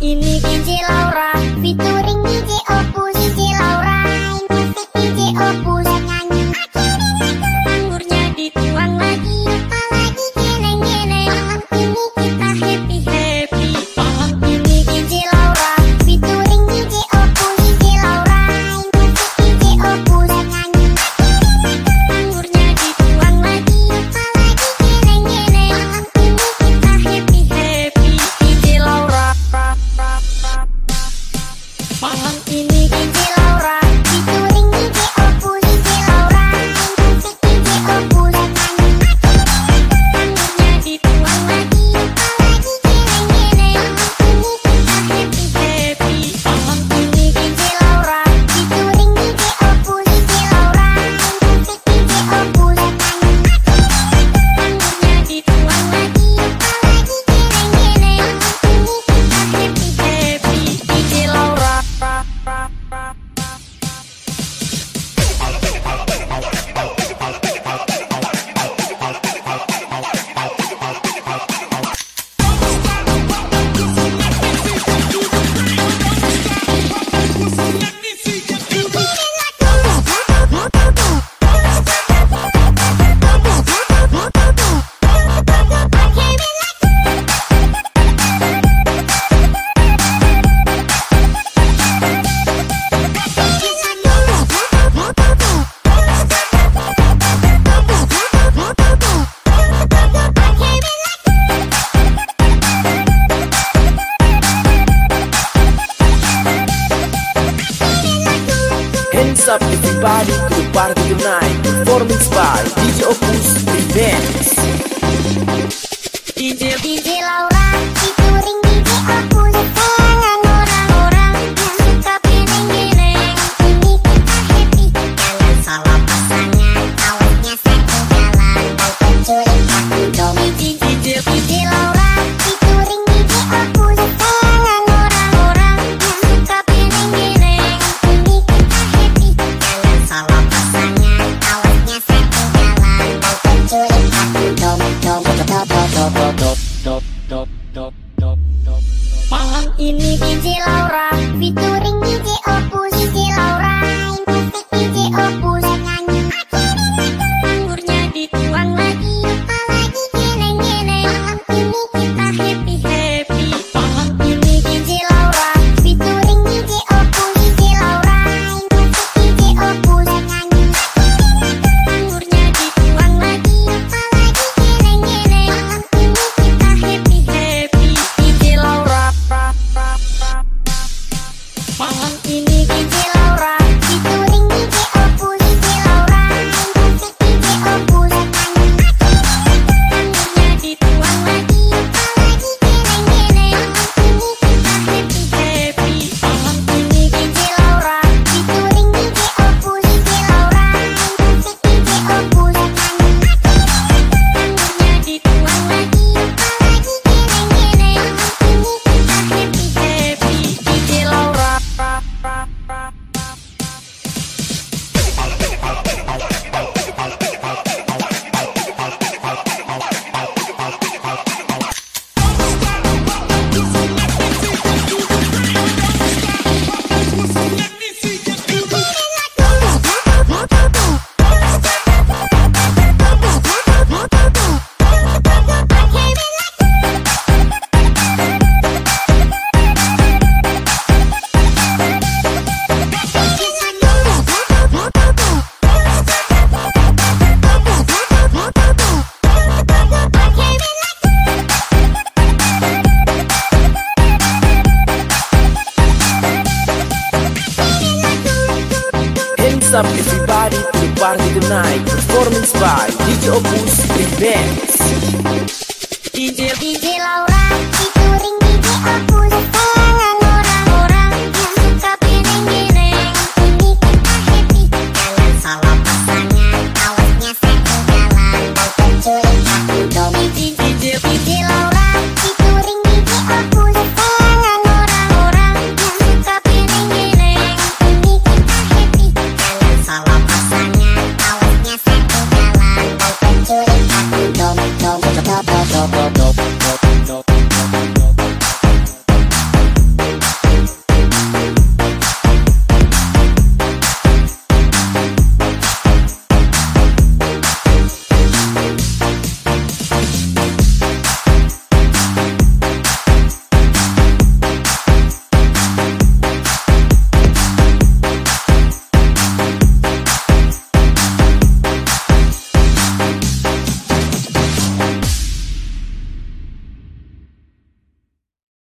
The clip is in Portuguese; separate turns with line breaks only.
ini kunci Laura,
pintu everybody to the party tonight Performance by DJ Opus Events
DJ, DJ Laura
up everybody to the party tonight Performance by DJ Opus The Bands
DJ, DJ Laura.